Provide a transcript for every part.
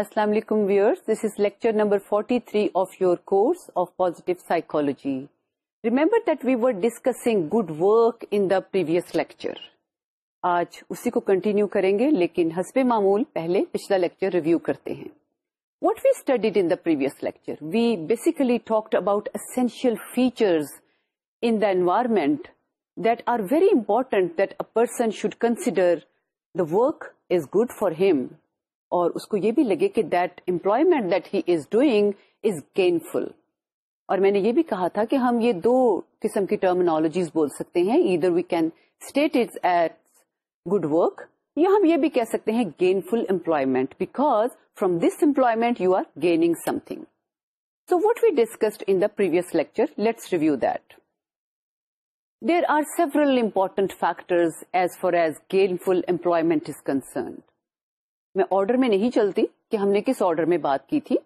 السلام علیکم viewers this is lecture number 43 three of your course of positive psychology remember that we were discussing good work in the previous lecture آج اسی کو continue کریں گے لیکن حسب معمول پہلے پچھلا لیکچر ریویو کرتے ہیں what we studied in the previous lecture we basically talked about essential features in the environment that are very important that a person should consider the work is good for ہم اور اس کو یہ بھی لگے کہ that employment that he is doing is gainful اور میں نے یہ بھی کہا تھا کہ ہم یہ دو قسم کی ٹرمنالوجیز بول سکتے ہیں ادھر we can state it at good work یا ہم یہ بھی کہہ سکتے ہیں gainful employment because from this employment you are gaining something so what we discussed in the previous lecture let's review that there are several important factors as far as gainful employment is concerned میں order میں نہیں چلتی کہ ہم نے کس order میں بات کی تھی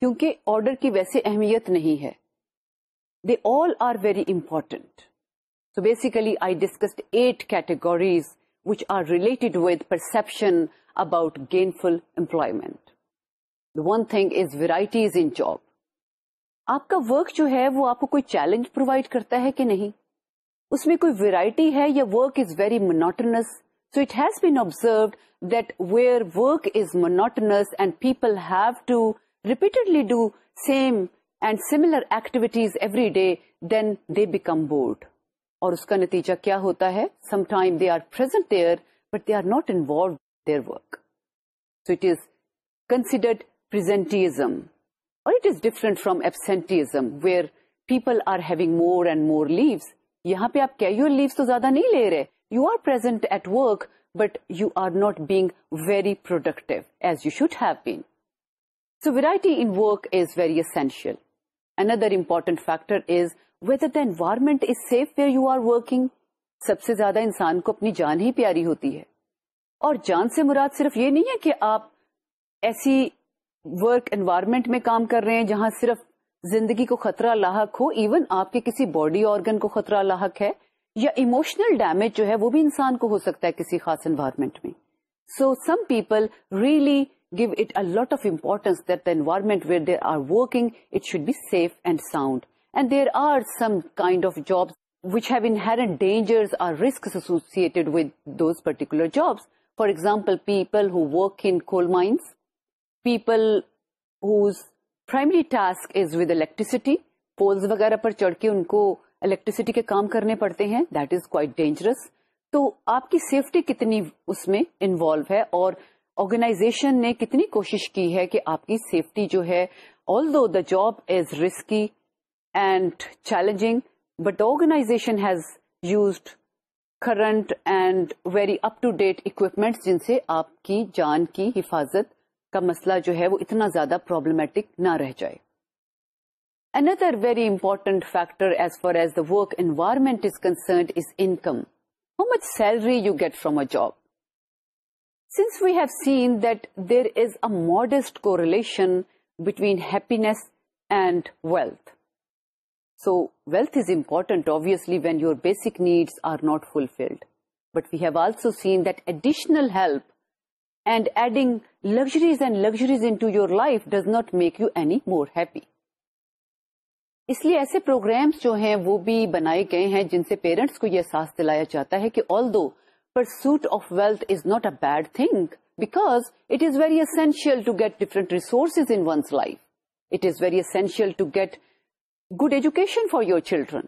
کیونکہ آرڈر کی ویسے اہمیت نہیں ہے they all are very important so basically I discuss eight categories which are related with perception about gainful employment one thing is varieties in job آپ کا ورک جو ہے وہ آپ کو کوئی چیلنج پرووائڈ کرتا ہے کہ نہیں اس میں کوئی ویرائٹی ہے یا work is very monotonous So it has been observed that where work is monotonous and people have to repeatedly do same and similar activities every day, then they become bored. اور اس کا نتیجہ کیا ہوتا ہے some time they are present there but they are not involve their work so it is considered presenteeism اور it is different from absenteeism where people are having more and more leaves یہاں پہ آپ career Lewis تو زیادہ نہیں لے رہے you are present at work but you are not work very productive as you should have been so the essential is is safe you are working سب سے زیادہ انسان کو اپنی جان ہی پیاری ہوتی ہے اور جان سے مراد صرف یہ نہیں ہے کہ آپ ایسی ورک انوائرمنٹ میں کام کر رہے ہیں جہاں صرف زندگی کو خطرہ لاحق ہو ایون آپ کے کسی باڈی آرگن کو خطرہ لاحق ہے یا ایموشنل ڈیمیج جو ہے وہ بھی انسان کو ہو سکتا ہے کسی خاص انوائرمنٹ میں so some people really give it a lot of importance that the environment where there are working it should be safe and sound and there are some kind of job which have endangered with those particular jobs for example people ہرک انائنس people his primary task is with electricity poles وغیرہ پر چڑھ کے ان کو electricity کے کام کرنے پڑتے ہیں دیٹ از کوائٹ ڈینجرس تو آپ کی سیفٹی کتنی اس میں انوالو ہے اور آرگنائزیشن نے کتنی کوشش کی ہے کہ آپ کی سیفٹی جو ہے although the job is risky and challenging but organization has used current and very up to date equipment جن سے آپ کی جان کی حفاظت کا مسئلہ جو ہے وہ اتنا زیادہ پرابلمٹک نہ رہ جائے Another very important factor as far as the work environment is concerned is income. How much salary you get from a job? Since we have seen that there is a modest correlation between happiness and wealth. So wealth is important, obviously, when your basic needs are not fulfilled. But we have also seen that additional help and adding luxuries into your life does not make you any more happy. اس لیے ایسے programmes جو ہیں وہ بھی بنائے گئے ہیں جن سے پیرنٹس کو یہ احساس دلایا جاتا ہے کہ although pursuit of wealth is not a bad thing because it is very essential to get different resources in one's life it is very essential to get good education for your children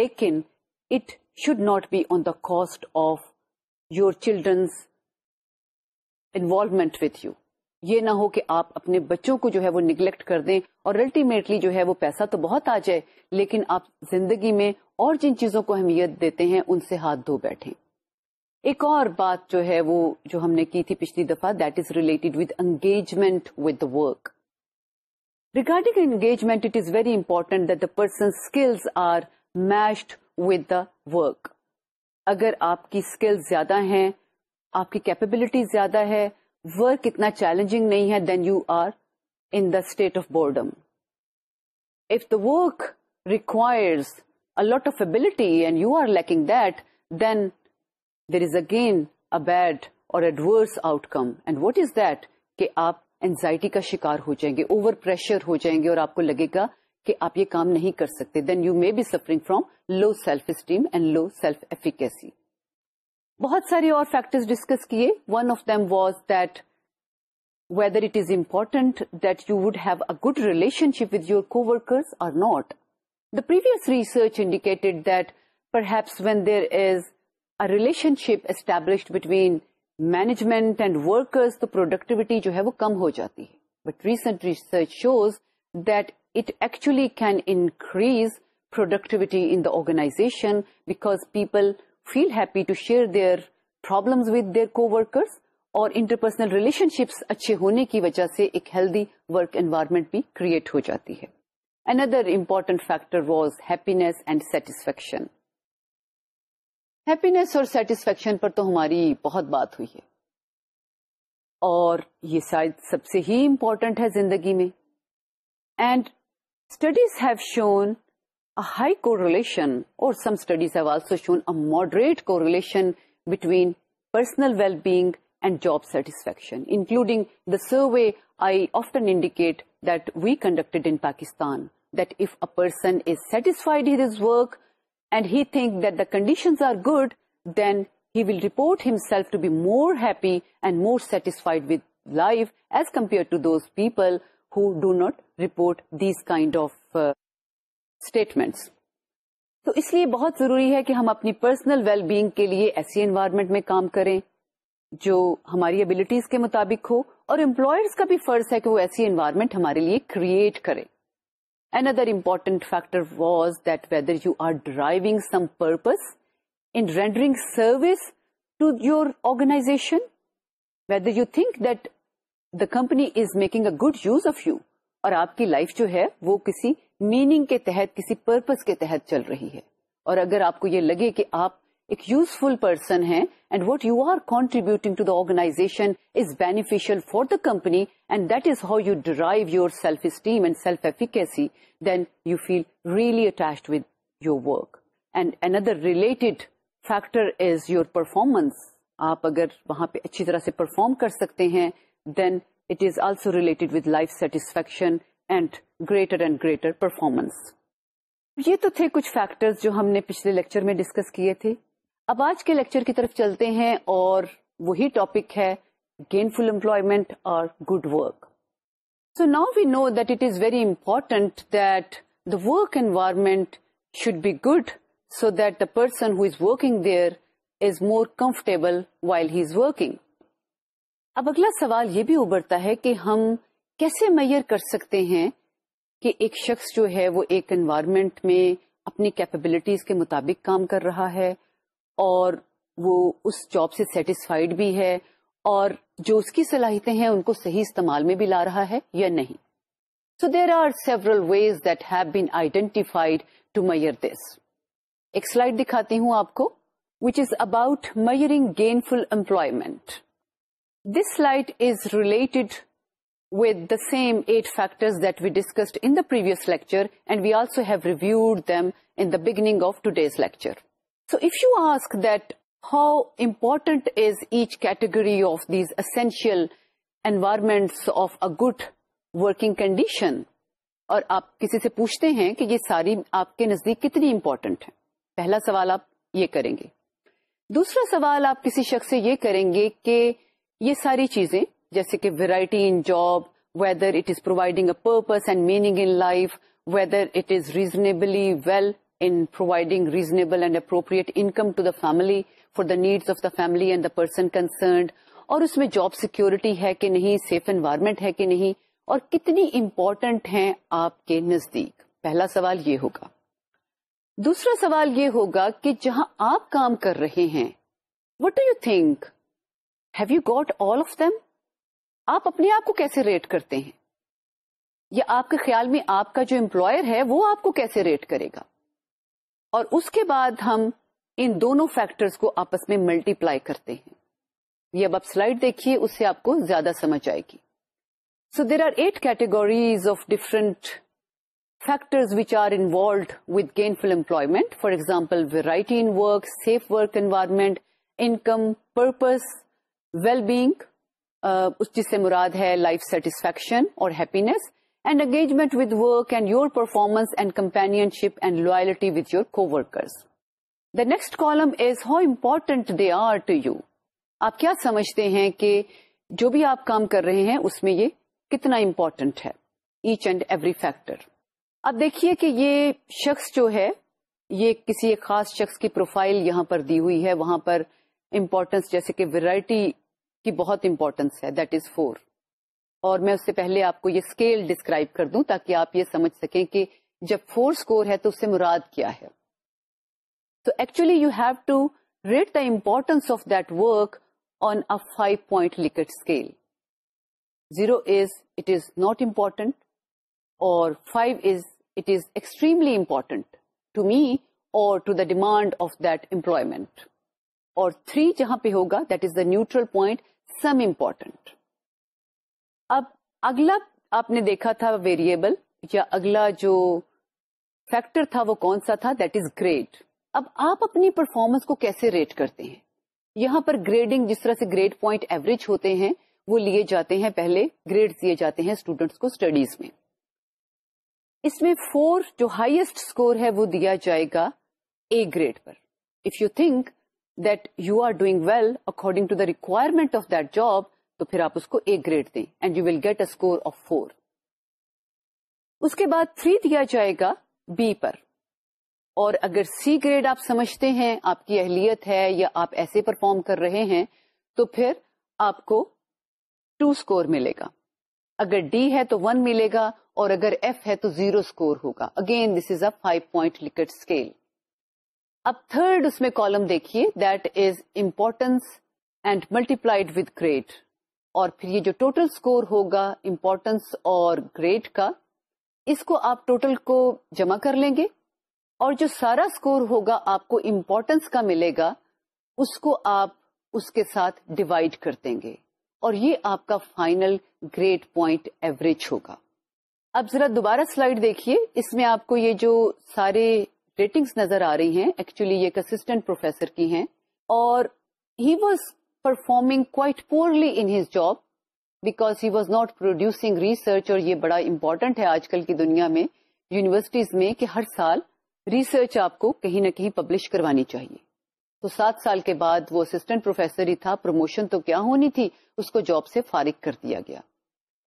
لیکن it should not be on the cost of your children's involvement with you یہ نہ ہو کہ آپ اپنے بچوں کو جو ہے وہ نگلیکٹ کر دیں اور الٹیمیٹلی جو ہے وہ پیسہ تو بہت آ جائے لیکن آپ زندگی میں اور جن چیزوں کو اہمیت دیتے ہیں ان سے ہاتھ دھو بیٹھیں ایک اور بات جو ہے وہ جو ہم نے کی تھی پچھلی دفعہ that is related with engagement with the work regarding engagement it is very important that the work اگر آپ کی اسکل زیادہ ہیں آپ کی کیپبلٹی زیادہ ہے ورک اتنا چیلنجنگ نہیں ہے then you are in the state of boredom if the work requires out of ability and you are then there is again a bad or adverse outcome and what is that کہ آپ anxiety کا شکار ہو جائیں گے over pressure ہو جائیں گے اور آپ کو لگے گا کہ آپ یہ کام نہیں کر سکتے then you may be suffering from low self esteem and low self efficacy بہت سارے اور فیکٹرز ڈسکس کیے one of them was that whether it is important that you would have a good relationship with your coworkers or not the previous research indicated that perhaps when there is a relationship established between management and workers تو productivity جو ہے وہ کم ہو جاتی ہے but recent research shows that it actually can increase productivity in the organization because people feel happy to share their problem کو interpersonal relationships اچھے ہونے کی وجہ سے ایک ہیلدی ورک انوائرمنٹ بھی کریٹ ہو جاتی ہے سیٹسفیکشن پر تو ہماری بہت بات ہوئی ہے اور یہ شاید سب سے ہی امپورٹنٹ ہے زندگی میں a high correlation, or some studies have also shown a moderate correlation between personal well-being and job satisfaction, including the survey I often indicate that we conducted in Pakistan, that if a person is satisfied with his work and he thinks that the conditions are good, then he will report himself to be more happy and more satisfied with life as compared to those people who do not report these kind of uh, statements تو اس لیے بہت ضروری ہے کہ ہم اپنی personal well being کے لیے ایسی انوائرمنٹ میں کام کریں جو ہماری ابلیٹیز کے مطابق ہو اور امپلائرز کا بھی فرض ہے کہ وہ ایسی انوائرمنٹ ہمارے لیے کریٹ کرے another important factor was that whether you are driving some purpose in rendering service to your organization whether you think that the company is making a good use of you اور آپ کی life جو ہے وہ کسی meaning کے تحت کسی پرپز کے تحت چل رہی ہے اور اگر آپ کو یہ لگے کہ آپ ایک یوزفل پرسن ہیں and what you are contributing to the organization is beneficial for the company and that is how you drive your self esteem and self efficacy then you feel really attached with your work and another related factor is your performance آپ اگر وہاں پہ اچھی طرح سے perform کر سکتے ہیں then it is also related with life satisfaction and and greater greater performance یہ تو تھے کچھ فیکٹرز جو ہم نے پچھلے لیکچر میں ڈسکس کیے تھے اب آج کے لیکچر کی طرف چلتے ہیں اور وہی ٹاپک ہے امپلائمنٹ اور good work so now we know that it is very important that the work environment should be good so that the person who is working there is more comfortable while he is working اب اگلا سوال یہ بھی ابھرتا ہے کہ ہم کیسے mayor کر سکتے ہیں کہ ایک شخص جو ہے وہ ایک انوائرمنٹ میں اپنی کیپبلٹیز کے مطابق کام کر رہا ہے اور وہ اس جاب سے سیٹسفائڈ بھی ہے اور جو اس کی صلاحیتیں ہیں ان کو صحیح استعمال میں بھی لا رہا ہے یا نہیں so there are several ways that have been identified to measure this ایک سلائڈ دکھاتی ہوں آپ کو which is about measuring gainful employment this slide is related with eight in lecture and we today's of So lecture so ask you ask that how important each category of these essential of of a working condition اور آپ کسی سے پوچھتے ہیں کہ یہ ساری آپ کے نزدیک کتنی امپورٹنٹ ہے پہلا سوال آپ یہ کریں گے دوسرا سوال آپ کسی شخص سے یہ کریں گے کہ یہ ساری چیزیں جیسے کہ variety in job whether it is providing a purpose and meaning in life whether it is reasonably well in providing reasonable and appropriate income to the family for the needs of the family and the person concerned اور اس میں job security ہے کہ نہیں safe environment ہے کہ نہیں اور کتنی امپورٹنٹ ہیں آپ کے نزدیک پہلا سوال یہ ہوگا دوسرا سوال یہ ہوگا کہ جہاں آپ کام کر رہے ہیں what do you think have you got all of them آپ اپنے آپ کو کیسے ریٹ کرتے ہیں یا آپ کے خیال میں آپ کا جو امپلائر ہے وہ آپ کو کیسے ریٹ کرے گا اور اس کے بعد ہم ان دونوں فیکٹرز کو آپس میں ملٹی پلائی کرتے ہیں یہ اب آپ سلائڈ دیکھیے اس سے آپ کو زیادہ سمجھ آئے گی so there are eight categories of different factors which are involved gainful employment for example variety in work work safe environment income purpose well being اس چیز سے مراد ہے لائف سیٹسفیکشن اور happiness and engagement with work and your performance and companionship and loyalty with your coworkers the next column is how important they are to you آپ کیا سمجھتے ہیں کہ جو بھی آپ کام کر رہے ہیں اس میں یہ کتنا امپورٹنٹ ہے ایچ اینڈ ایوری فیکٹر اب دیکھیے کہ یہ شخص جو ہے یہ کسی ایک خاص شخص کی پروفائل یہاں پر دی ہوئی ہے وہاں پر امپورٹینس جیسے کہ ویرائٹی کی بہت امپورٹینس ہے دیٹ از فور اور میں اس سے پہلے آپ کو یہ اسکیل ڈسکرائب کر دوں تاکہ آپ یہ سمجھ سکیں کہ جب فور اسکور ہے تو اس سے مراد کیا ہے تو actually you have to rate the importance of that work on a five point Likert scale zero is it is not important اور five is it is extremely important to me اور to the demand of that employment اور three جہاں پہ ہوگا that is the neutral point some important اب اگلا آپ نے دیکھا تھا ویریبل یا اگلا جو فیکٹر تھا وہ کون سا تھا دیٹ از گریڈ اب آپ اپنی پرفارمنس کو کیسے ریٹ کرتے ہیں یہاں پر گریڈنگ جس طرح سے گریڈ پوائنٹ ایوریج ہوتے ہیں وہ لیے جاتے ہیں پہلے گریڈ دیے جاتے ہیں اسٹوڈینٹس کو اسٹڈیز میں اس میں فور جو ہائیسٹ اسکور ہے وہ دیا جائے گا اے گریڈ پر if you think doing well according to the requirement of that job تو پھر آپ اس کو ایک گریڈ دیں and you will get a score of four اس کے بعد تھری دیا جائے گا بی پر اور اگر سی گریڈ آپ سمجھتے ہیں آپ کی اہلیت ہے یا آپ ایسے پرفارم کر رہے ہیں تو پھر آپ کو ٹو اسکور ملے گا اگر ڈی ہے تو ون ملے گا اور اگر ایف ہے تو زیرو اسکور ہوگا again this is a five point Likert scale اب تھرڈ اس میں کالم دیکھیے that is importance and multiplied with grade اور پھر یہ جو ٹوٹل اسکور ہوگا امپورٹنس اور گریڈ کا اس کو آپ ٹوٹل کو جمع کر لیں گے اور جو سارا اسکور ہوگا آپ کو امپورٹنس کا ملے گا اس کو آپ اس کے ساتھ ڈیوائڈ کر دیں گے اور یہ آپ کا فائنل گریڈ پوائنٹ ایوریج ہوگا اب ذرا دوبارہ سلائیڈ دیکھیے اس میں آپ کو یہ جو سارے ریٹنگس نظر آ رہی ہیں ایکچولی یہ ایک اسٹینٹ پروفیسر کی ہیں اور he was performing quite poorly in his job because he was not producing research اور یہ بڑا امپورٹنٹ ہے آج کل کی دنیا میں یونیورسٹیز میں کہ ہر سال ریسرچ آپ کو کہیں نہ کہیں پبلش کروانی چاہیے تو سات سال کے بعد وہ اسسٹنٹ پروفیسر ہی تھا پروموشن تو کیا ہونی تھی اس کو جاب سے فارغ کر دیا گیا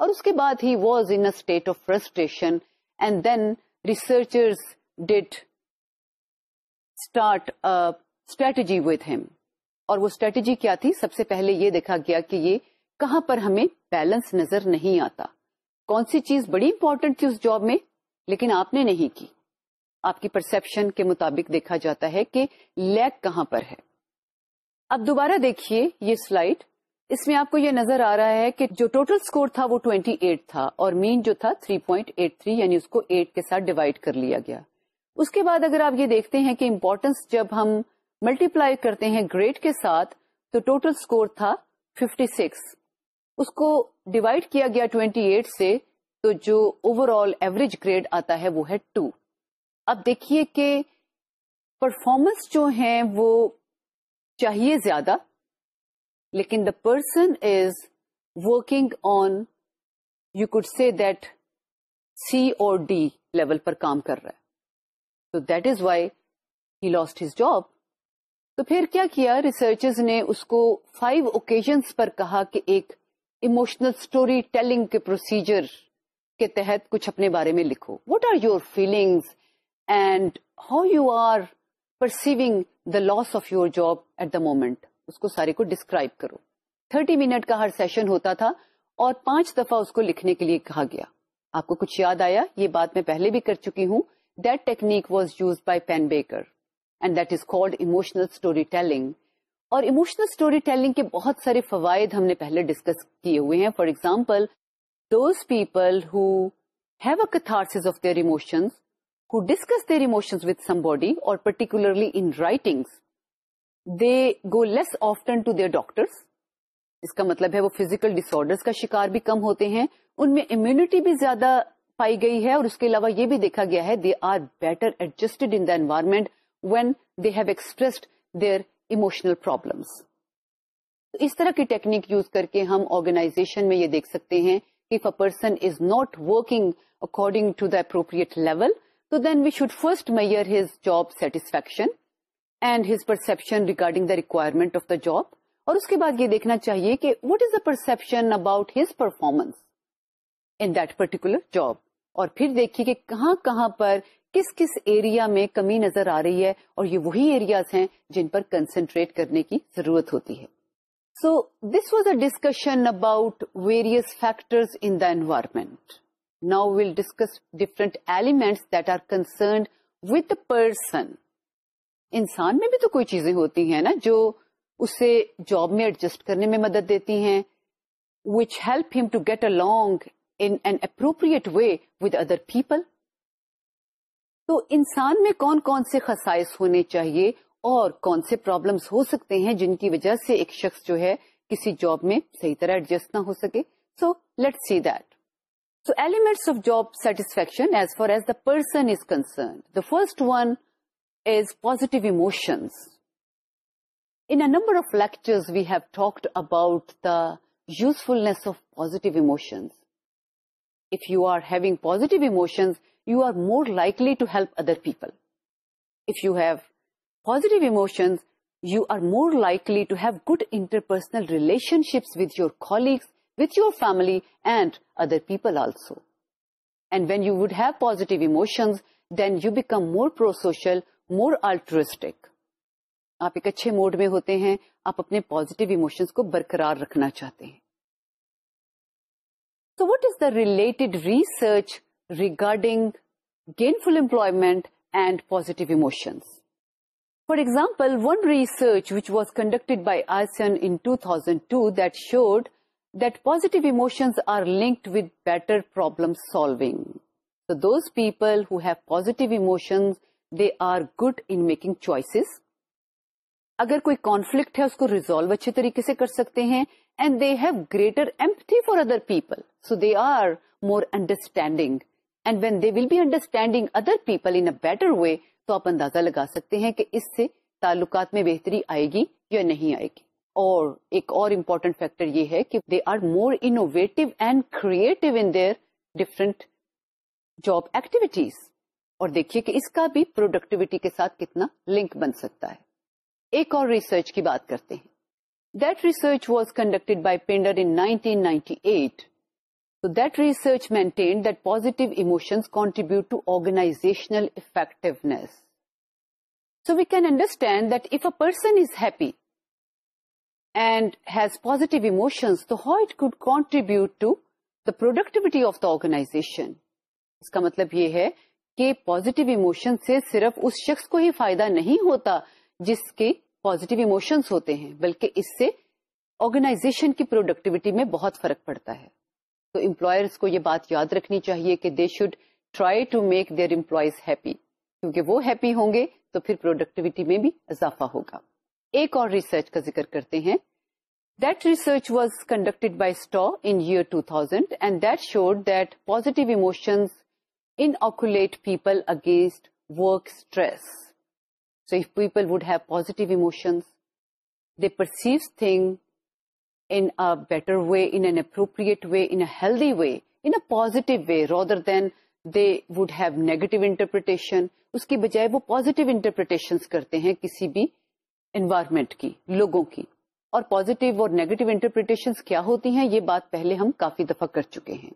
اور اس کے بعد he was in state of frustration and then researchers did start strategy with اور وہ اسٹریٹجی کیا تھی سب سے پہلے یہ دیکھا گیا کہ یہ کہاں پر ہمیں بیلنس نظر نہیں آتا کون سی چیز بڑی امپورٹینٹ تھی اس جاب میں لیکن آپ نے نہیں کی آپ کی پرسپشن کے مطابق دیکھا جاتا ہے کہ لیک کہاں پر ہے اب دوبارہ دیکھیے یہ سلائڈ اس میں آپ کو یہ نظر آ رہا ہے کہ جو ٹوٹل سکور تھا وہ 28 تھا اور مین جو تھا 3.83 یعنی اس کو 8 کے ساتھ ڈیوائڈ کر لیا گیا اس کے بعد اگر آپ یہ دیکھتے ہیں کہ امپورٹینس جب ہم ملٹی پلائی کرتے ہیں گریڈ کے ساتھ تو ٹوٹل اسکور تھا 56 سکس اس کو ڈیوائڈ کیا گیا 28 سے تو جو اوور آل ایوریج گریڈ آتا ہے وہ ہے 2 اب دیکھیے کہ پرفارمنس جو ہیں وہ چاہیے زیادہ لیکن the person is working on you could see that C اور ڈی لیول پر کام کر رہا ہے تو that is why he lost his job تو پھر کیا کیا ریسرچر نے اس کو فائیو اوکیزنس پر کہا کہ ایک ایموشنل اسٹوری ٹیلنگ کے پروسیجر کے تحت کچھ اپنے بارے میں لکھو what are your feeling and how you are perceiving the loss of your job at the moment اس کو سارے کو ڈسکرائب کرو تھرٹی منٹ کا ہر سیشن ہوتا تھا اور پانچ دفعہ اس کو لکھنے کے لیے کہا گیا آپ کو کچھ یاد آیا یہ بات میں پہلے بھی کر چکی ہوں بہت سارے فوائد ہم نے for example those people who have of their emotions who discuss their اور particularly in writing they go less often to their doctors اس کا مطلب ہے وہ فزیکل ڈس آرڈر کا شکار بھی کم ہوتے ہیں ان میں امیونٹی بھی زیادہ پائی گئی ہے اور اس کے علاوہ یہ بھی دیکھا گیا ہے they are better adjusted in the environment when they have expressed their emotional problems اس طرح کی ٹیکنیک یوز کر کے ہم آرگنائزیشن میں یہ دیکھ سکتے ہیں کہ person is not working according to the appropriate level تو then we should first measure his job satisfaction and his perception regarding the requirement of the job اور اس کے بعد یہ دیکھنا چاہیے کہ what is the perception about his performance in that particular job اور پھر دیکھیے کہ کہاں کہاں پر کس کس ایریا میں کمی نظر آ رہی ہے اور یہ وہی ایریاز ہیں جن پر کنسنٹریٹ کرنے کی ضرورت ہوتی ہے so this was a discussion about various factors in the environment now we'll discuss different elements that are concerned with person انسان میں بھی تو کوئی چیزیں ہوتی ہیں نا جو اسے جاب میں ایڈجسٹ کرنے میں مدد دیتی ہیں which ہیلپ ہم to get along appropriate way with other people تو انسان میں کون کون سے خصائص ہونے چاہیے اور کون سے پرابلمس ہو سکتے ہیں جن کی وجہ سے ایک شخص جو ہے کسی جاب میں صحیح طرح ایڈجسٹ نہ ہو سکے so let see that so elements of job satisfaction as far as the person is concern the first one is positive emotions number of lecture we have talked about the usefulness of positive emotions if you are having positive emotions, you are more likely to help other people. If you have positive emotions, you are more likely to have good interpersonal relationships with your colleagues, with your family and other people also. And when you would have positive emotions, then you become more pro-social, more altruistic. آپ ایک اچھے mood میں ہوتے ہیں آپ اپنے positive emotions کو برقرار رکھنا چاہتے ہیں So what is the related research regarding gainful employment and positive emotions? For example, one research which was conducted by ASEAN in 2002 that showed that positive emotions are linked with better problem solving. So those people who have positive emotions, they are good in making choices. اگر کوئی conflict ہے اس کو resolve اچھے طریقے سے کر سکتے ہیں and they have greater for other other people so they are more understanding when they will be understanding other people in a better way تو آپ اندازہ لگا سکتے ہیں کہ اس سے تعلقات میں بہتری آئے گی یا نہیں آئے گی اور ایک اور امپورٹینٹ فیکٹر یہ ہے کہ they are more innovative and creative in their different job activities اور دیکھیے کہ اس کا بھی پروڈکٹیوٹی کے ساتھ کتنا لنک بن سکتا ہے ایک اور ریسرچ کی بات کرتے ہیں پروڈکٹیوٹی آف دا آرگنا اس کا مطلب یہ ہے کہ پوزیٹیو ایموشن سے صرف اس شخص کو ہی فائدہ نہیں ہوتا جس کے پازیٹو ایموشنس ہوتے ہیں بلکہ اس سے آرگنائزیشن کی پروڈکٹیوٹی میں بہت فرق پڑتا ہے تو امپلائرس کو یہ بات یاد رکھنی چاہیے کہ they should try to make their employees happy کیونکہ وہ ہیپی ہوں گے تو پھر پروڈکٹیوٹی میں بھی اضافہ ہوگا ایک اور ریسرچ کا ذکر کرتے ہیں that research was conducted by Staw two thousand and that showed that positive in آکولیٹ people against work stress healthy way than they would have negative interpretation اس کی بجائے وہ پازیٹیو انٹرپریٹیشن کرتے ہیں کسی بھی انوائرمنٹ کی لوگوں کی اور پازیٹیو اور نیگیٹو انٹرپریٹیشن کیا ہوتی ہیں یہ بات پہلے ہم کافی دفعہ کر چکے ہیں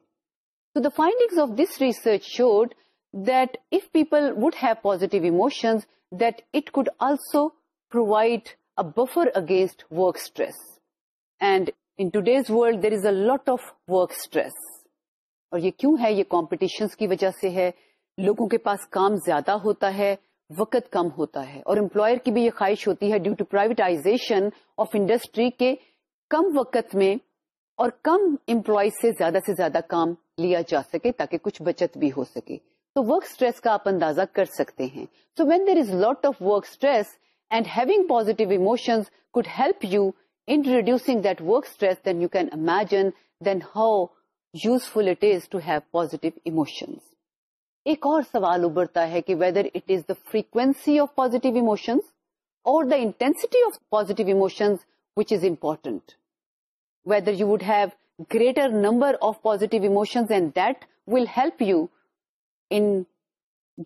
so the finding of this research showed that if people would have positive emotions, that it could also provide a buffer against work stress. And in today's world, there is a lot of work stress. اور یہ کیوں ہے یہ competitions کی وجہ سے ہے لوگوں کے پاس کام زیادہ ہوتا ہے وقت کم ہوتا ہے اور امپلائر کی بھی یہ خواہش ہوتی ہے due to privatisation of industry کے کم وقت میں اور کم امپلائیز سے زیادہ سے زیادہ کام لیا جا سکے تاکہ کچھ بچت بھی ہو سکے تو ورک اسٹریس کا آپ اندازہ کر سکتے ہیں so when there is lot of work stress and having could help you in reducing that work stress then you can imagine then how useful it is to have ہیٹوشن ایک اور سوال ابھرتا ہے کہ whether it is the frequency of positive emotion اور the intensity of positive emotion which is important whether you would have greater number of positives and that will help you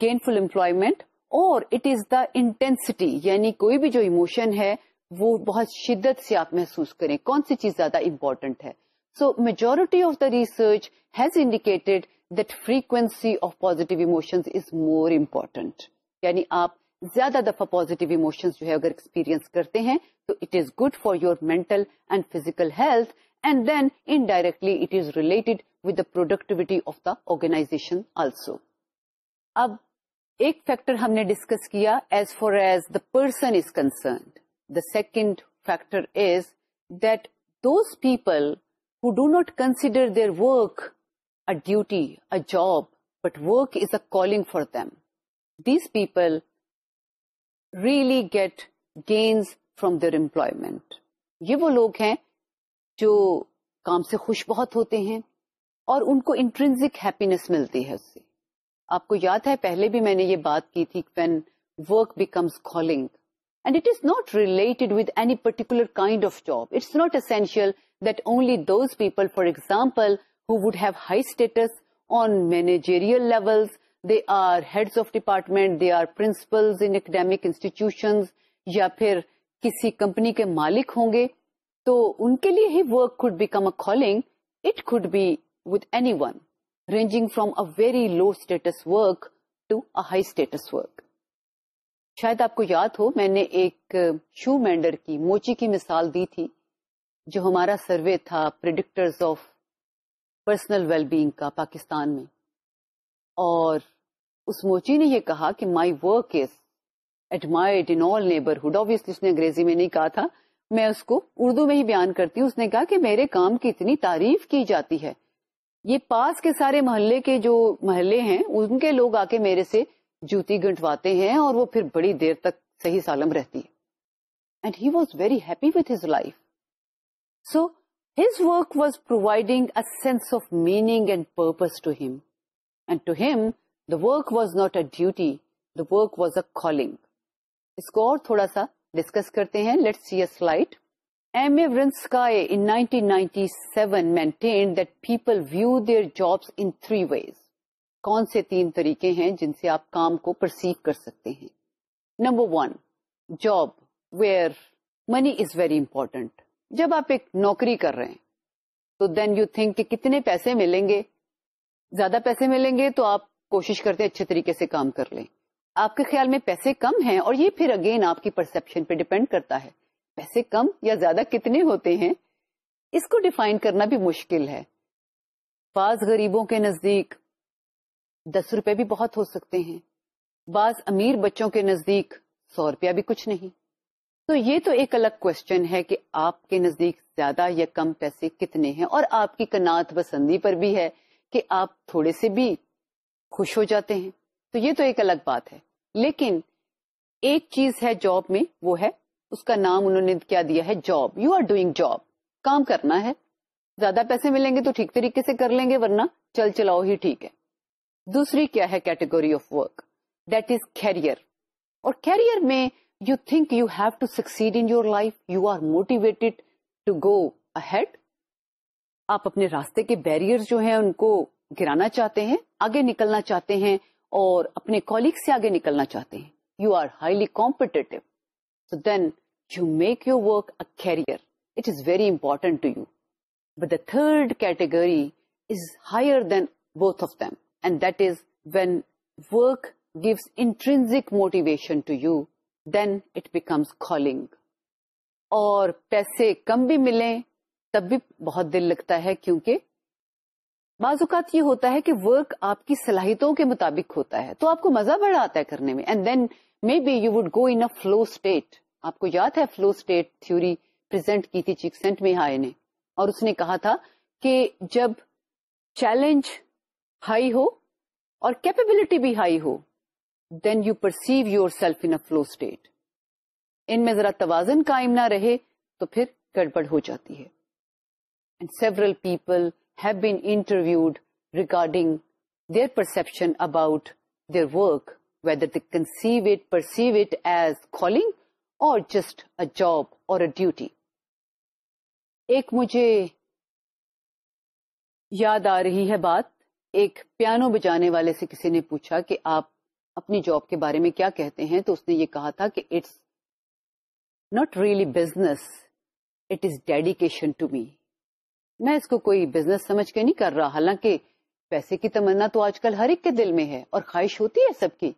gainful employment اور it is the intensity یعنی کوئی بھی جو emotion ہے وہ بہت شدت سے آپ محسوس کریں کون سی چیز زیادہ امپورٹنٹ ہے so majority of the research has indicated that frequency of positive emotion is more important یعنی آپ زیادہ دفعہ پازیٹو اموشن جو ہے اگر ایکسپیرئنس کرتے ہیں تو it is good for your mental and physical health and then indirectly it is related with the productivity of the organization also اب ایک فیکٹر ہم نے ڈسکس کیا as far as the person is concerned the second factor is that those people who do not consider their work a duty job but work is a calling for them these people really get gains from their employment یہ وہ لوگ ہیں جو کام سے خوش بہت ہوتے ہیں اور ان کو انٹرنزک ہیپینس ملتی ہے اس سے آپ کو یاد ہے پہلے بھی میں نے یہ بات کی تھی when work becomes calling and it is not related with any particular kind of job it's not essential that only those people for example who would have high status on managerial level they are heads of department they are principals academic institutions یا پھر کسی company کے مالک ہوں گے تو ان کے لیے ہی work could become a calling it could be with any one ranging from a very low status work to a high status work شاید آپ کو یاد ہو میں نے ایک شو مینڈر کی موچی کی مثال دی تھی جو ہمارا سروے تھا predictors of personal well being کا پاکستان میں اور اس موچی نے یہ کہا کہ my work is admired in all neighbourhood obviously اس نے انگریزی میں نہیں کہا تھا میں اس کو اردو میں ہی بیان کرتی ہوں اس نے کہا کہ میرے کام کی اتنی تعریف کی جاتی ہے یہ پاس کے سارے محلے کے جو محلے ہیں ان کے لوگ آ کے میرے سے جوتی گنٹواتے ہیں اور وہ پھر بڑی دیر تک صحیح سالم رہتی ہے and he was very happy with his life so his work was providing a sense of meaning and purpose to him and to him the work was not a duty the work was a calling اس کو اور تھوڑا سا discuss کرتے ہیں let see a slight 1997 کون سے تین طریقے ہیں جن سے آپ کام کو پرسیو کر سکتے ہیں number one job where money is very important جب آپ ایک نوکری کر رہے ہیں تو دین یو تھنک کہ کتنے پیسے ملیں گے زیادہ پیسے ملیں گے تو آپ کوشش کرتے اچھے طریقے سے کام کر لیں آپ کے خیال میں پیسے کم ہیں اور یہ پھر اگین آپ کی پرسپشن پہ ڈیپینڈ کرتا ہے پیسے کم یا زیادہ کتنے ہوتے ہیں اس کو ڈیفائن کرنا بھی مشکل ہے بعض غریبوں کے نزدیک دس روپے بھی بہت ہو سکتے ہیں بعض امیر بچوں کے نزدیک سو روپیہ بھی کچھ نہیں تو یہ تو ایک الگ کوشچن ہے کہ آپ کے نزدیک زیادہ یا کم پیسے کتنے ہیں اور آپ کی کنات پسندی پر بھی ہے کہ آپ تھوڑے سے بھی خوش ہو جاتے ہیں تو یہ تو ایک الگ بات ہے لیکن ایک چیز ہے جاب میں وہ ہے اس کا نام انہوں نے کیا دیا ہے job you are doing job کام کرنا ہے زیادہ پیسے ملیں گے تو ٹھیک طریقے سے کر لیں گے ورنہ چل چلاؤ ہی ٹھیک ہے دوسری کیا ہے category of work that is career اور کیریئر میں you think you have to succeed in your life you are motivated to go ahead آپ اپنے راستے کے بیریئر جو ہیں ان کو گرانا چاہتے ہیں آگے نکلنا چاہتے ہیں اور اپنے کالگ سے آگے نکلنا چاہتے ہیں you are highly so then you you. make your work a career. It is is very important to But the third category higher than both of them. And that is when work gives intrinsic motivation to you, then it becomes calling. اور پیسے کم بھی ملیں تب بھی بہت دل لگتا ہے کیونکہ بعض اوقات یہ ہوتا ہے کہ ورک آپ کی صلاحیتوں کے مطابق ہوتا ہے تو آپ کو مزہ بڑا آتا ہے کرنے میں and then may be you would go in flow state آپ کو یاد ہے فلو اسٹیٹ تھیوری پرزینٹ کی تھی چیک سینٹ میہائے نے اور اس نے کہا تھا کہ جب چیلنج ہائی ہو اور کیپبلٹی بھی ہائی ہو then you perceive yourself in flow state ان میں ذرا توازن قائم نہ رہے تو پھر گڑبڑ ہو جاتی ہے and several people have been interviewed regarding their perception about their work whether they conceive it perceive it as calling اور جسٹ اے جاب اور اے ڈیوٹی ایک مجھے یاد آ رہی ہے بات ایک پیانو بجانے والے سے کسی نے پوچھا کہ آپ اپنی جاب کے بارے میں کیا کہتے ہیں تو اس نے یہ کہا تھا کہ it's not really business it is dedication to me میں اس کو کوئی بزنس سمجھ کے نہیں کر رہا حالانکہ پیسے کی تمنا تو آج کل ہر ایک کے دل میں ہے اور خواہش ہوتی ہے سب کی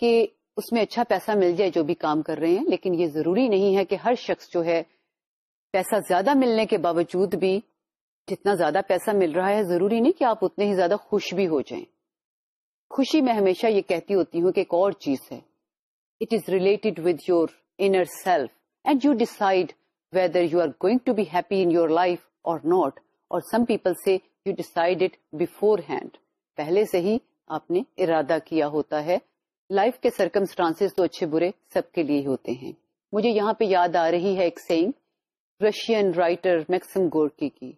کہ اس میں اچھا پیسہ مل جائے جو بھی کام کر رہے ہیں لیکن یہ ضروری نہیں ہے کہ ہر شخص جو ہے پیسہ زیادہ ملنے کے باوجود بھی جتنا زیادہ پیسہ مل رہا ہے ضروری نہیں کہ آپ اتنے ہی زیادہ خوش بھی ہو جائیں خوشی میں ہمیشہ یہ کہتی ہوتی ہوں کہ ایک اور چیز ہے it is related with your inner self and you decide whether you are going to be happy in your life اور ناٹ اور some people say you decide it beforehand پہلے سے ہی آپ نے ارادہ کیا ہوتا ہے لائف کے سرکمسٹانس تو اچھے برے سب کے لیے ہی ہوتے ہیں مجھے یہاں پہ یاد آ رہی ہے ایک saying Russian writer Maxim Gorky کی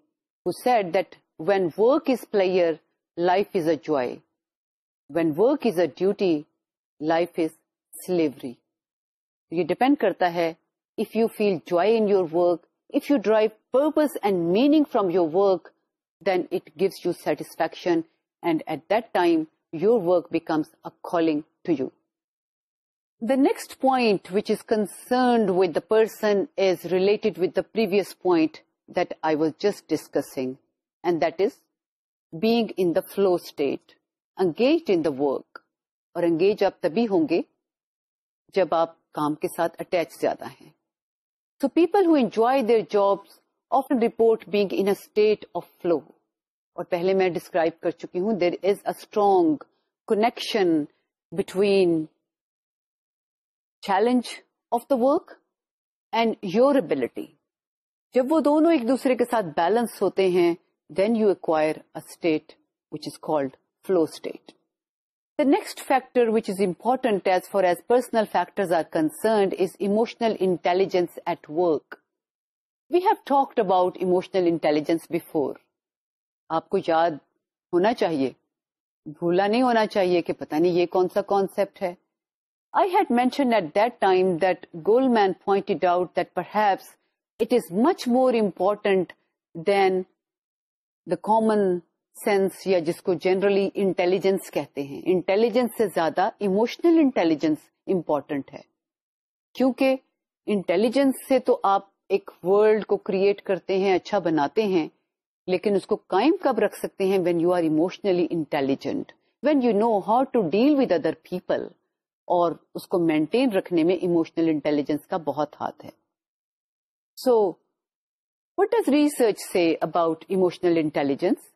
who said that when work is player life is a joy when work is a duty life is slavery یہ depend کرتا ہے if you feel joy in your work if you drive purpose and meaning from your work then it gives you satisfaction and at that time next point which is concerned with the person is related واویئس point just discussing and that is being in flow state engage in the work اور engage آپ تبھی ہوں گے جب آپ کام کے ساتھ attach زیادہ ہیں so people who enjoy their job often report being N it of flow اور پہلے میں ڈسکرائب کر چکی ہوں there is a strong connection between challenge of the work and your ability جب وہ دونوں ایک دوسرے کے ساتھ بیلنس ہوتے ہیں دین یو ایکوائر ایک state which is called the next factor which is important as far as personal are concerned is emotional intelligence at work we have talked about emotional intelligence before آپ کو یاد ہونا چاہیے بھولا نہیں ہونا چاہیے کہ پتہ نہیں یہ کون سا کانسیپٹ ہے I had mention at that time that Goleman point out that perhaps it is much more important than the common sense یا جس کو جنرلی انٹیلیجنس کہتے ہیں انٹیلیجنس سے زیادہ ایموشنل انٹیلیجنس امپورٹنٹ ہے کیونکہ انٹیلیجنس سے تو آپ ایک ورلڈ کو کریٹ کرتے ہیں اچھا بناتے ہیں لیکن اس کو قائم کب رکھ سکتے ہیں when you are emotionally intelligent when you know how to deal with other people اور اس کو مینٹین رکھنے میں اموشنل انٹیلیجنس کا بہت ہاتھ ہے so what does research say about emotional intelligence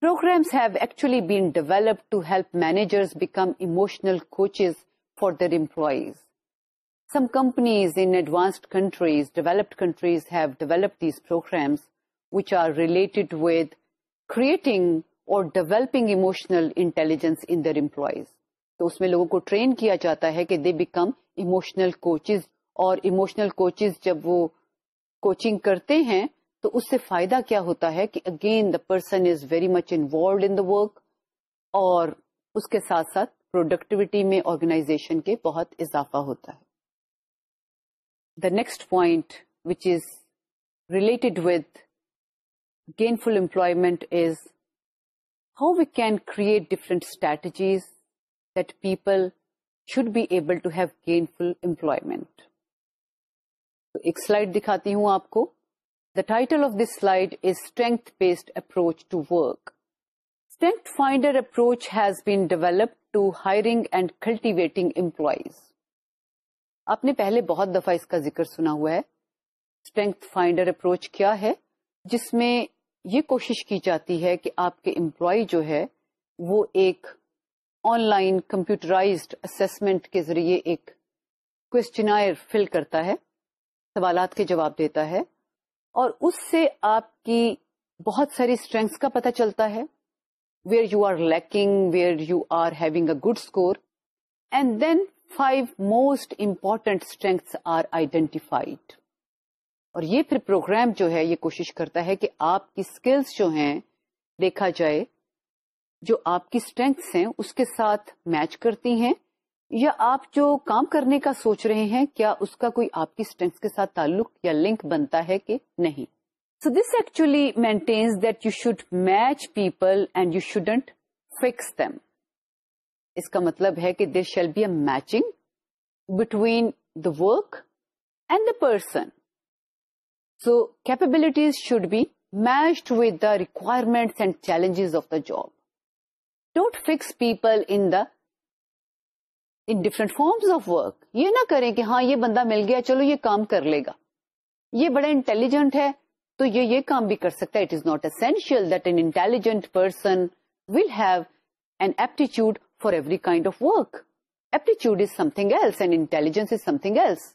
programmes have actually been develop to help managers become emotional coaches for their employees some companies in advanced countries developed countries have develop these programmes which are related with creating اور developing emotional intelligence in their employees تو اس میں لوگوں کو train کیا جاتا ہے کہ دے بیکم ایموشنل کوچز اور ایموشنل کوچز جب وہ کوچنگ کرتے ہیں تو اس سے فائدہ کیا ہوتا ہے کہ again the person is very much involved in the work اور اس کے ساتھ ساتھ پروڈکٹیوٹی میں آرگنائزیشن کے بہت اضافہ ہوتا ہے the next point which is related with gainful employment is how we can create different strategies that people should be able to have gainful employment. ایک سلائڈ دکھاتی ہوں آپ کو the title of this slide is strength based approach to work finder approach has been develop to hiring and cultivating employees آپ نے پہلے بہت دفعہ اس کا ذکر سنا ہوا ہے اسٹرینگ فائنڈر اپروچ کیا ہے جس میں یہ کوشش کی جاتی ہے کہ آپ کے امپلائی جو ہے وہ ایک آن لائن کمپیوٹرائزڈ اسسمنٹ کے ذریعے ایک کوشچنائر فل کرتا ہے سوالات کے جواب دیتا ہے اور اس سے آپ کی بہت ساری اسٹرینگس کا پتہ چلتا ہے where you are lacking where you are having a good score and then five most important strengths are identified اور یہ پھر پروگرام جو ہے یہ کوشش کرتا ہے کہ آپ کی اسکلس جو ہیں دیکھا جائے جو آپ کی اسٹرینگس ہیں اس کے ساتھ میچ کرتی ہیں یا آپ جو کام کرنے کا سوچ رہے ہیں کیا اس کا کوئی آپ کی اسٹرینگس کے ساتھ تعلق یا لنک بنتا ہے کہ نہیں so this actually maintains that you should match people and you shouldn't fix them اس کا مطلب ہے کہ there shall be a matching between the work and the person so capabilities should be matched with the requirement challenges of the job forms نہ کریں کہ ہاں یہ بندہ مل گیا چلو یہ کام کر لے گا یہ بڑا انٹیلیجنٹ ہے تو یہ یہ کام بھی کر سکتا ہے it is not essential that an intelligent person will have an aptitude for every kind of work aptitude is some thing else and intelligence is some thing else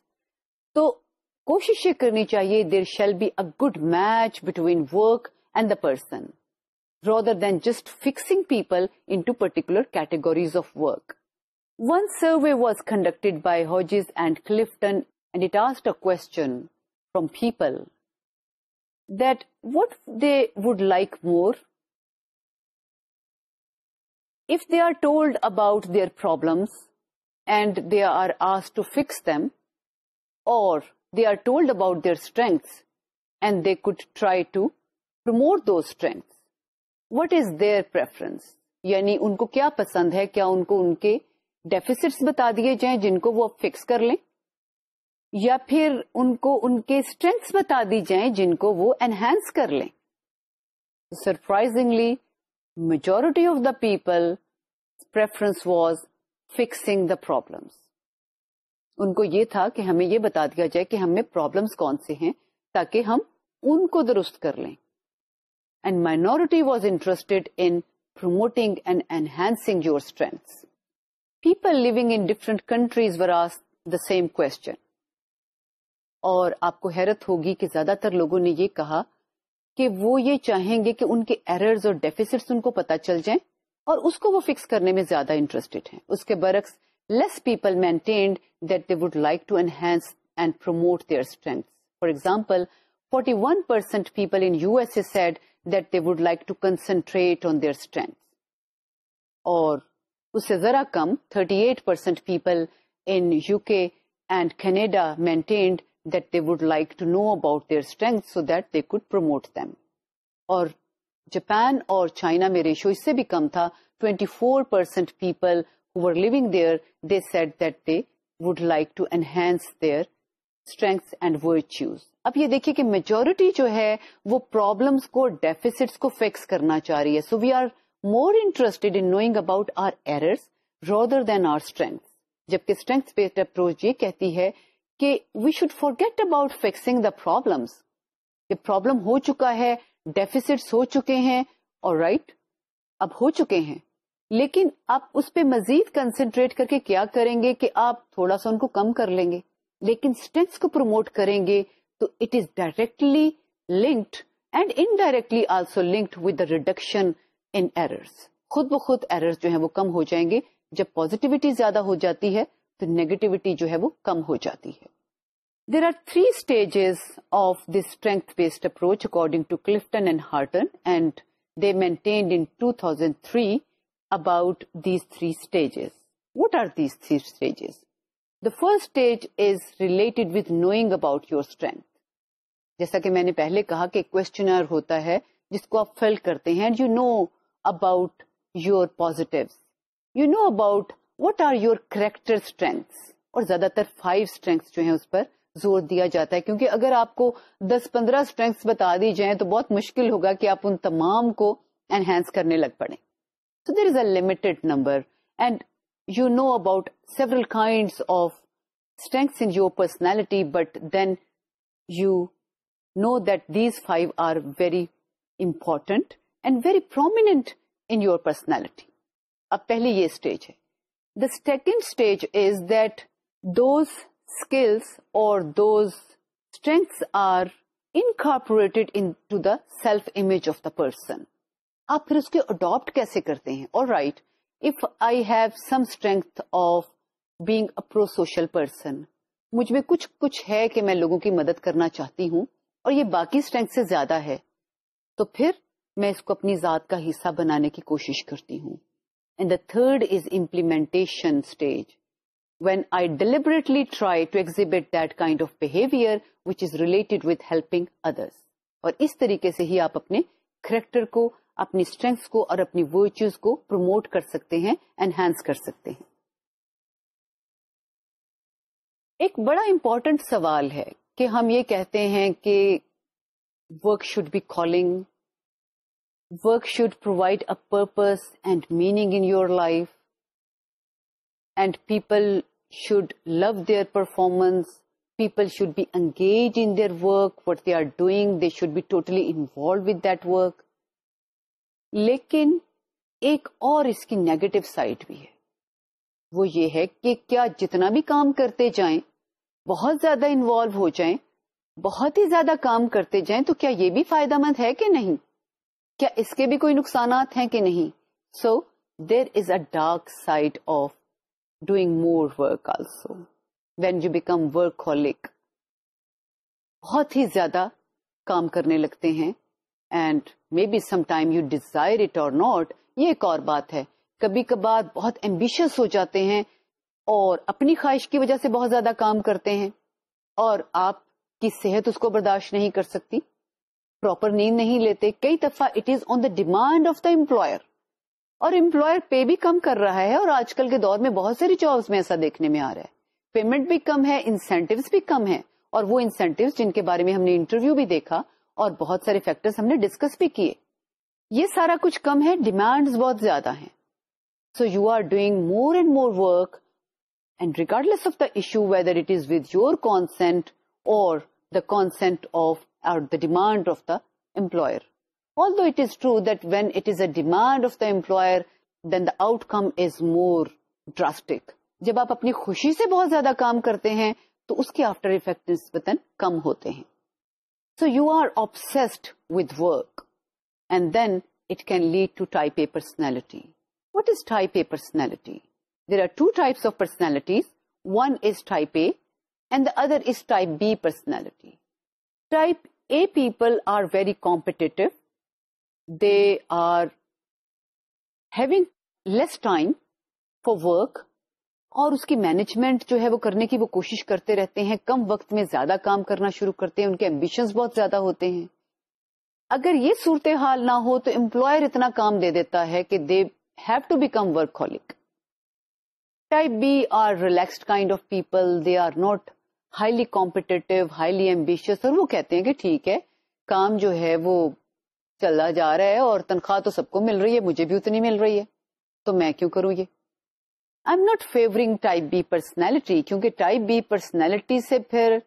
تو کوشش یہ کرنی چاہیے there shall be a good match between work and the person than then just fixing people in to particular work. Of work one survey was conducted by Clifton and it it a question question from people what they would like more if they are told about their problems and they are as to fix them اور they are told about their strengths and they could try to promote those strength what is theirs یعنی ان کو کیا پسند ہے کیا ان کو ان کے ڈیفیسٹس بتا دیے جائیں جن کو وہ فکس کر لیں یا پھر ان کو ان کے اسٹرینگس بتا دی جائیں جن کو وہ انہینس کر لیں surprisingly majority of the people preference was fixing the problems ان کو یہ تھا کہ ہمیں یہ بتا دیا جائے کہ ہمیں پرابلمس کون سے ہیں تاکہ ہم ان کو درست کر لیں and and minority was interested in in promoting your strength people different countries وراس the same question اور آپ کو حیرت ہوگی کہ زیادہ تر لوگوں نے یہ کہا کہ وہ یہ چاہیں گے کہ ان کے ایررز اور ڈیفیسٹ ان کو پتا چل جائیں اور اس کو وہ فکس کرنے میں زیادہ انٹرسٹیڈ ہیں اس کے برعکس less people maintained that they would like to enhance for example forty one percent people like to concentrate ذرا کم thirty eight percent people and Canada maintained that they like to know about their strength so that they could promote them اور Japan اور China میں ratio اس سے بھی کم تھا twenty four percent people they لوگ their they set that to would like to enhance their اب یہ دیکھیے کہ میجورٹی جو ہے وہ پرابلمس کو ڈیفیسٹ کو فکس کرنا چاہ رہی ہے so we are more interested in knowing about our errors rather than our strengths جبکہ اسٹرینگس بیسڈ اپروچ یہ کہتی ہے کہ we should forget about fixing the problems یہ پرابلم ہو چکا ہے ڈیفیسٹ ہو چکے ہیں اور رائٹ right? اب ہو چکے ہیں لیکن آپ اس پہ مزید کنسنٹریٹ کر کے کیا کریں گے کہ آپ تھوڑا سا ان کو کم کر لیں گے لیکن اسٹرینتھ کو پروموٹ کریں گے تو it is directly linked and indirectly also linked with reduction in خود بخود ایررز جو ہیں وہ کم ہو جائیں گے جب پوزیٹیوٹی زیادہ ہو جاتی ہے تو نیگیٹوٹی جو ہے وہ کم ہو جاتی ہے there are three stages of this strength based approach according to Clifton and Horton and they maintained in two thousand three about these three stages. What are these three stages? The first stage is related with knowing about your strength. جیسا کہ میں نے پہلے کہا کہ questionnaire ہوتا ہے جس کو آپ فل کرتے ہیں and you know about your positives. You know about what are your character strengths. اور زیادہ تر five strengths جو ہیں اس پر زور دیا جاتا ہے کیونکہ اگر آپ کو دس پندرہ اسٹرینگس بتا دی جائیں تو بہت مشکل ہوگا کہ آپ ان تمام کو انہینس کرنے لگ پڑیں this a lot number and you know about several causality but then you know those are very important and very prominent in your personality اب پہلی یہ اسٹیج ہے the second stage is that those skills or those strengths are incorporate self image of the person آپ پھر اس کے adapt کیسے کرتے ہیں اور right if I have some strength of being a pro social person مجھ میں کچھ کچھ ہے کہ میں لوگوں کی مدد کرنا چاہتی ہوں اور یہ باقی اسٹرینتھ سے زیادہ ہے تو پھر میں اس کو اپنی ذات کا حصہ بنانے کی کوشش کرتی ہوں and the third is implementation stage when I deliberately try to exhibit that kind of behaviour which is related with helping others اور اس طریقے سے ہی آپ اپنے کریکٹر کو اپنی اسٹرینگس کو اور اپنی ورچوز کو پروموٹ کر سکتے ہیں انہینس کر سکتے ہیں ایک بڑا امپورٹنٹ سوال ہے کہ ہم یہ کہتے ہیں کہ work work should should be calling provide purpose and meaning in your life and people should love their performance people should be engage in their work what they are doing they should be totally involve with that work لیکن ایک اور اس کی negative side بھی ہے وہ یہ ہے کہ کیا جتنا بھی کام کرتے جائیں بہت زیادہ انوالو ہو جائیں بہت ہی زیادہ کام کرتے جائیں تو کیا یہ بھی فائدہ مند ہے کہ نہیں کیا اس کے بھی کوئی نقصانات ہیں کہ نہیں so there is a dark side of doing more work also when you become workaholic بہت ہی زیادہ کام کرنے لگتے ہیں and may be some time you desire it or not یہ ایک اور بات ہے کبھی کبھار بہت ایمبیشس ہو جاتے ہیں اور اپنی خواہش کی وجہ سے بہت زیادہ کام کرتے ہیں اور آپ کی صحت اس کو برداشت نہیں کر سکتی پراپر نیند نہیں لیتے کئی دفعہ it is on the demand of the employer اور امپلائر پے بھی کم کر رہا ہے اور آج کل کے دور میں بہت ساری جابس میں ایسا دیکھنے میں آ رہا ہے پیمنٹ بھی کم ہے انسینٹیوز بھی کم ہے اور وہ انسینٹیوز جن کے بارے میں ہم نے انٹرویو بھی دیکھا اور بہت سارے فیکٹرز ہم نے ڈسکس بھی کیے یہ سارا کچھ کم ہے ڈیمانڈز بہت زیادہ ہیں so you are doing more and more work and regardless of the issue whether it is with your consent or the consent of or the demand of the employer although it is true that when it is a demand of the employer then the outcome is more drastic جب آپ اپنی خوشی سے بہت زیادہ کام کرتے ہیں تو اس کے آفٹر افیکٹ نسبتاً کم ہوتے ہیں So you are obsessed with work, and then it can lead to type A personality. What is type A personality? There are two types of personalities. One is type A and the other is type B personality. Type A people are very competitive. They are having less time for work اور اس کی management جو ہے وہ کرنے کی وہ کوشش کرتے رہتے ہیں کم وقت میں زیادہ کام کرنا شروع کرتے ہیں ان کے ایمبیشنز بہت زیادہ ہوتے ہیں اگر یہ صورتحال نہ ہو تو امپلائر اتنا کام دے دیتا ہے کہ they have to become workaholic type B are relaxed kind of people they are not highly competitive highly ambitious اور وہ کہتے ہیں کہ ٹھیک ہے کام جو ہے وہ چلا جا رہا ہے اور تنخواہ تو سب کو مل رہی ہے مجھے بھی اتنی مل رہی ہے تو میں کیوں کروں یہ I am not favouring type B personality کیونکہ ٹائپ بی پرسنالٹی سے پھر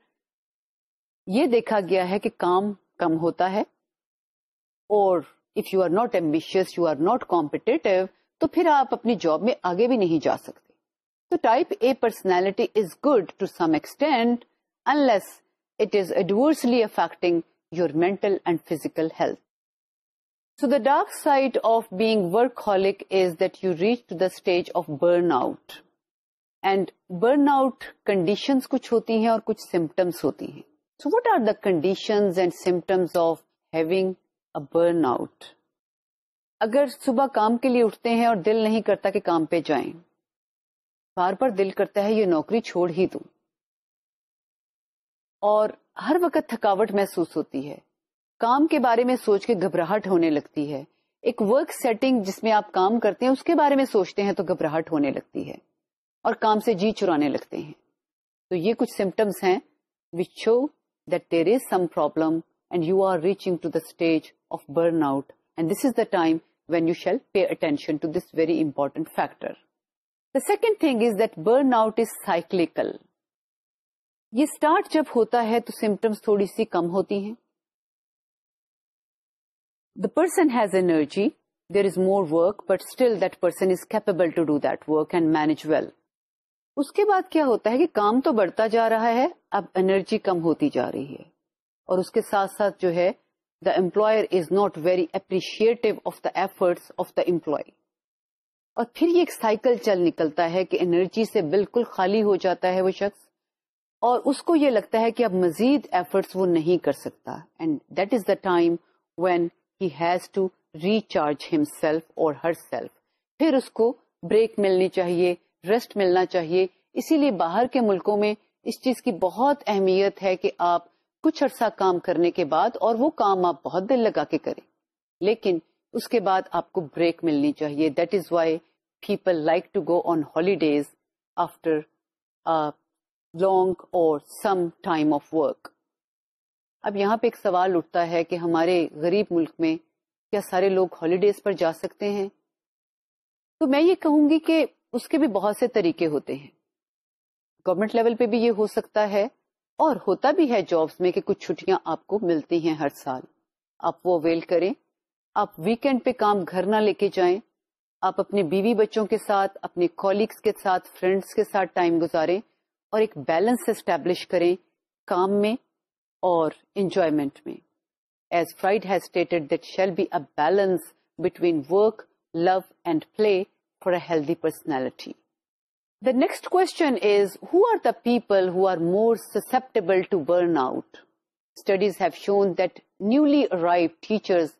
یہ دیکھا گیا ہے کہ کام کم ہوتا ہے اور if you are not ambitious you are not competitive تو پھر آپ اپنی جاب میں آگے بھی نہیں جا سکتے تو type A personality is good to some extent unless it is adversely affecting your mental and physical health so the dark side of being workaholic is that you reach to داج of burn out and burn out conditions کچھ ہوتی ہیں اور کچھ symptoms ہوتی ہیں so what are the condition of having burn out اگر صبح کام کے لیے اٹھتے ہیں اور دل نہیں کرتا کہ کام پہ جائیں بار بار دل کرتا ہے یہ نوکری چھوڑ ہی دوں اور ہر وقت تھکاوٹ محسوس ہوتی ہے کام کے بارے میں سوچ کے گھبراہٹ ہونے لگتی ہے ایک ورک سیٹنگ جس میں آپ کام کرتے ہیں اس کے بارے میں سوچتے ہیں تو گھبراہٹ ہونے لگتی ہے اور کام سے جی چرانے لگتے ہیں تو یہ کچھ سمٹمس ہیں which show that there is some problem and you are reaching to the stage of burn out and this is the time when you shall pay attention to this very important factor the second thing is that burn out is cyclical یہ start جب ہوتا ہے تو symptoms تھوڑی سی کم ہوتی ہیں the person person has energy, there is more work, but still that is capable to do that work and manage well. اس کے بعد کیا ہوتا ہے کہ کام تو بڑھتا جا رہا ہے اب انرجی کم ہوتی جا رہی ہے اور اس کے ساتھ ساتھ جو ہے the employer is not very appreciative of the effort of the employee اور پھر یہ ایک سائیکل چل نکلتا ہے کہ انرجی سے بالکل خالی ہو جاتا ہے وہ شخص اور اس کو یہ لگتا ہے کہ اب مزید ایفرٹس وہ نہیں کر سکتا and that is the time when he has to recharge himself or herself پھر اس کو بریک ملنی چاہیے ریسٹ ملنا چاہیے اسی لیے باہر کے ملکوں میں اس چیز کی بہت اہمیت ہے کہ آپ کچھ عرصہ کام کرنے کے بعد اور وہ کام آپ بہت دل لگا کے کریں لیکن اس کے بعد آپ کو بریک ملنی چاہیے that is why people like to go on holidays after long or some time off work اب یہاں پہ ایک سوال اٹھتا ہے کہ ہمارے غریب ملک میں کیا سارے لوگ ہالیڈیز پر جا سکتے ہیں تو میں یہ کہوں گی کہ اس کے بھی بہت سے طریقے ہوتے ہیں گورمنٹ لیول پہ بھی یہ ہو سکتا ہے اور ہوتا بھی ہے جابس میں کہ کچھ چھٹیاں آپ کو ملتی ہیں ہر سال آپ وہ اویل کریں آپ ویکینڈ پہ کام گھر نہ لے کے جائیں آپ اپنے بیوی بچوں کے ساتھ اپنے کولیگس کے ساتھ فرینڈس کے ساتھ ٹائم گزاریں اور ایک بیلنس اسٹیبلش کریں کام میں اور انجوائمنٹ میں as Freud has stated that shall be a balance between work love and play for a healthy personality the next question is who are the people who are more susceptible to burn out studies have shown that newly arrive teachers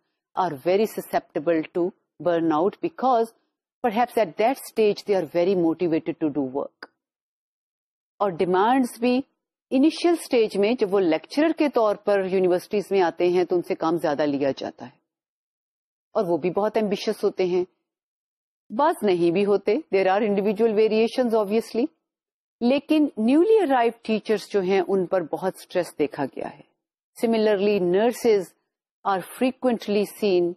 are very susceptible to burn out because perhaps at that stage they are very motivated to do work اور demands بھی initial stage میں جب وہ lecturer کے طور پر universities میں آتے ہیں تو ان سے کام زیادہ لیا جاتا ہے اور وہ بھی بہت ایمبیشس ہوتے ہیں بعض نہیں بھی ہوتے there are individual variation obviously لیکن نیولی ارائیو ٹیچرس جو ہیں ان پر بہت اسٹریس دیکھا گیا ہے similarly nurses are frequently seen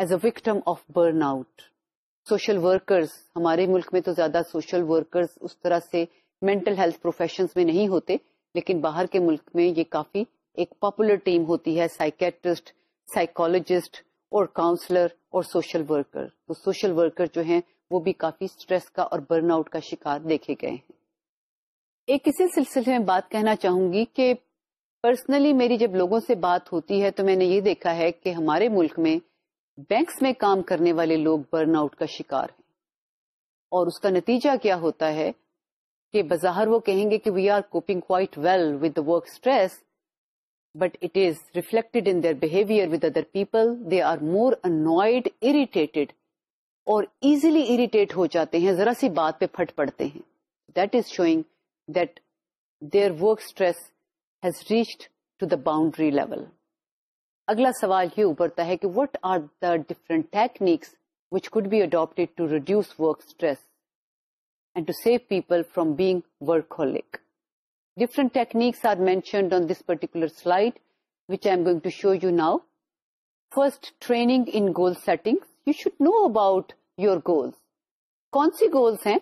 as a victim of burn out social workers ہمارے ملک میں تو زیادہ سوشل ورکرز اس طرح سے مینٹل ہیلتھ پروفیشنز میں نہیں ہوتے لیکن باہر کے ملک میں یہ کافی ایک پاپولر ٹیم ہوتی ہے سائکیٹرسٹ سائیکولوجسٹ اور کاؤنسلر اور سوشل ورکر تو سوشل ورکر جو ہیں وہ بھی کافی اسٹریس کا اور برن آؤٹ کا شکار دیکھے گئے ہیں ایک اسی سلسلے میں بات کہنا چاہوں گی کہ پرسنلی میری جب لوگوں سے بات ہوتی ہے تو میں نے یہ دیکھا ہے کہ ہمارے ملک میں بینکس میں کام کرنے والے لوگ برن آؤٹ کا شکار ہیں اور اس کا نتیجہ کیا ہوتا ہے کہ بظاہر وہ کہیں گے کہ we are coping quite well with work stress but it is reflected in their behaviour with other people they are more annoyed irritated اور ایزیلی اریٹیٹ ہو جاتے ہیں ذرا سی بات پہ پھٹ پڑتے ہیں that is showing that their work stress has reached to the boundary level اگلا سوال یہ ابھرتا ہے کہ what are the different techniques which could be adapted to reduce work stress to save people from being workaholic different techniques mentioned on this particular slide which آئیگ to show you now first training in goal setting you should know about your goals کون سی goals ہیں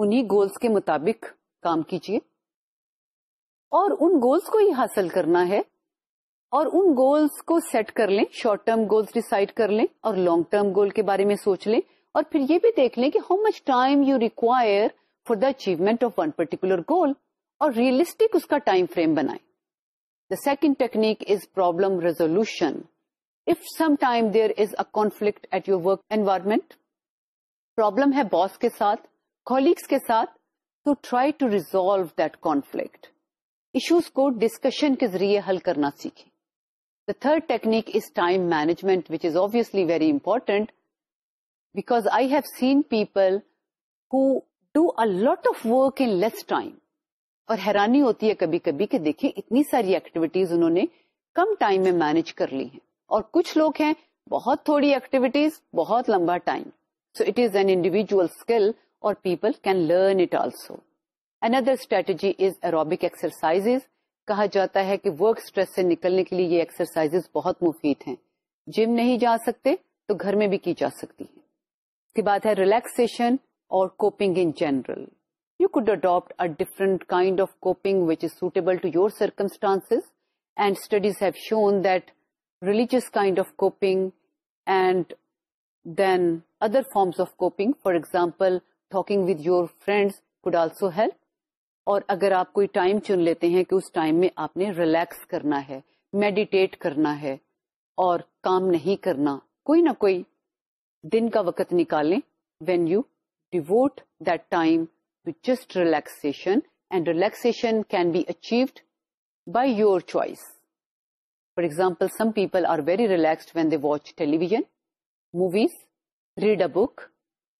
انہیں goals کے مطابق کام کیجیے اور ان goals کو ہی حاصل کرنا ہے اور ان گولس کو سیٹ کر لیں شارٹ ٹرم گولس ڈیسائڈ کر لیں اور لانگ ٹرم گول کے بارے میں سوچ لیں اور پھر یہ بھی دیکھ لیں کہ how much time you require for the achievement of one particular goal اور ریئلسٹک اس کا ٹائم فریم بنائے the second technique is problem resolution if some time there is a conflict at your work environment problem ہے boss کے ساتھ colleagues کے ساتھ to try to resolve that conflict issues کو ڈسکشن کے ذریعے حل کرنا سیکھیں the third technique is time management which is obviously very important have I have seen people who do of of work less time اور حیرانی ہوتی ہے کبھی کبھی کہ دیکھیں اتنی ساری ایکٹیویٹیز انہوں نے کم ٹائم میں مینج کر لی ہیں اور کچھ لوگ ہیں بہت تھوڑی ایکٹیویٹیز بہت لمبا time so it is an individual skill اور people can learn it also another strategy is aerobic exercise کہا جاتا ہے کہ ورک اسٹریس سے نکلنے کے لیے یہ ایکسرسائز بہت مفید ہیں جم نہیں جا سکتے تو گھر میں بھی کی جا سکتی ہیں کے بعد ہے ریلیکسن اور coping in general you could adapt a different kind of coping which is suitable to your circumstance and studies have shown that religious kind of coping and then other forms of coping for example talking with your friends could also help اور اگر آپ کوئی time چن لیتے ہیں کہ اس time میں آپ نے ریلیکس کرنا ہے میڈیٹیٹ کرنا ہے اور کام نہیں کرنا کوئی نہ کوئی دن کا وقت نکالیں when you devote that time just relaxation and relaxation can be achieved by your choice for example some people are very relaxed when they watch television movies read a book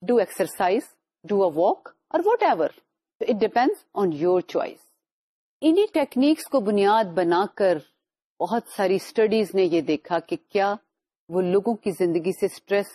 do exercise do a walk or whatever it depend on your choice انہیں techniques کو بنیاد بنا کر بہت ساری studies نے یہ دیکھا کہ کیا وہ لوگوں کی زندگی سے stress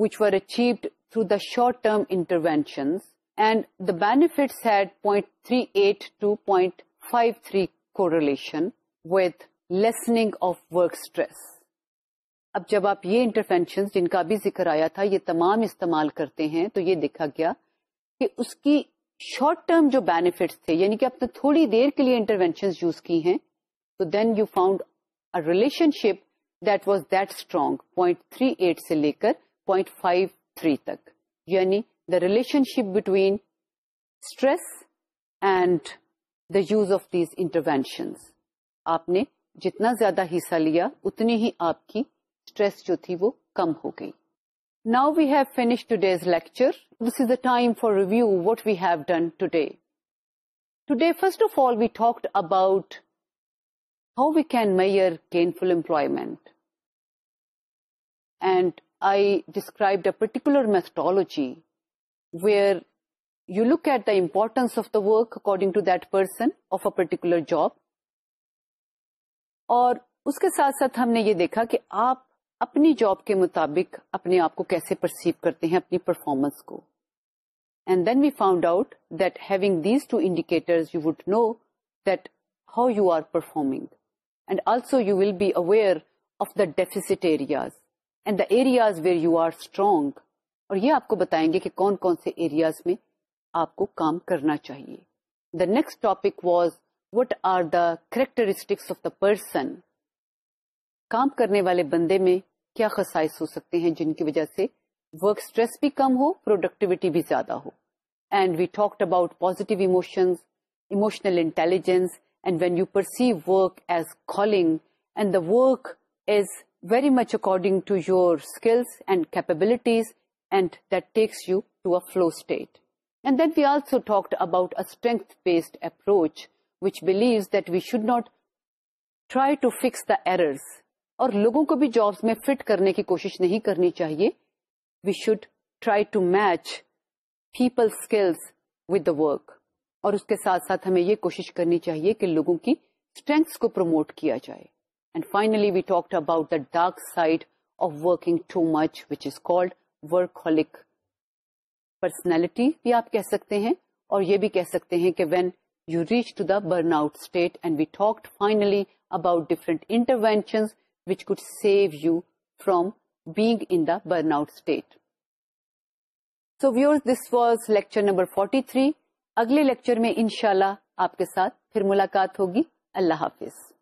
which وارچیوڈ through the short term intervention and the beef head point three eight to point five three کو ریلیشن وف ورک اسٹریس اب جب آپ یہ انٹروینشن جن کا بھی ذکر آیا تھا یہ تمام استعمال کرتے ہیں تو یہ دیکھا گیا کہ اس کی شارٹ ٹرم جو بینیفٹس تھے یعنی کہ آپ نے تھوڑی دیر کے لیے انٹروینشن یوز کی ہیں تو then you found relationship that was that strong point three eight سے لے کر فائیو تھری تک یعنی the relationship between the use of these intervention جتنا زیادہ حصہ لیا آپ کی اسٹریس جو تھی وہ کم ہو گئی now we have finish today's lecture this is a time for review what we've done today today first of all we talk about how we can me year gainful employment and I describe a particular methodology where you look at the work of the work according to a particular job اور اس کے ساتھ ساتھ ہم نے یہ دیکھا کہ آپ اپنی جاب کے مطابق اپنے آپ کو کیسے پرسیو کرتے ہیں اپنی پرفارمنس کو and then we found out that having these to you would know that how you are performing and also you will be aware of the deficit areas and the areas where you are strong اور یہ آپ کو بتائیں گے کہ کون کون سے ایریاز میں آپ کو کام کرنا چاہیے the next topic was what are the characteristics of the person کام کرنے والے بندے میں کیا خسائش ہو سکتے ہیں جن کی وجہ سے ورک اسٹریس بھی کم ہو پروڈکٹیوٹی بھی زیادہ ہو and we talked about positive emotions emotional intelligence and when you perceive work as calling and the work is very much according to your skills and capabilities and that takes you to a state and then we also talked about based approach values that we should not try to fix the error اور لوگوں کو بھی jobs میں fit کرنے کی کوشش نہیں کرنی چاہیے we should try to match people skills the work اور اس کے ساتھ ساتھ ہمیں یہ کوشش کرنی چاہیے کہ لوگوں کی اسٹرینگس کو پروموٹ کیا جائے finally we talk about the dark side of working too much which is colic personality بھی آپ کہہ سکتے ہیں اور یہ بھی کہہ سکتے ہیں کہ when you reach to the burn out state and we talk finally about different intervention which could save you from being in burn out state so whatever this was lecture number forty three اگلے lecture میں ان شاء اللہ آپ کے ساتھ ملاقات ہوگی اللہ حافظ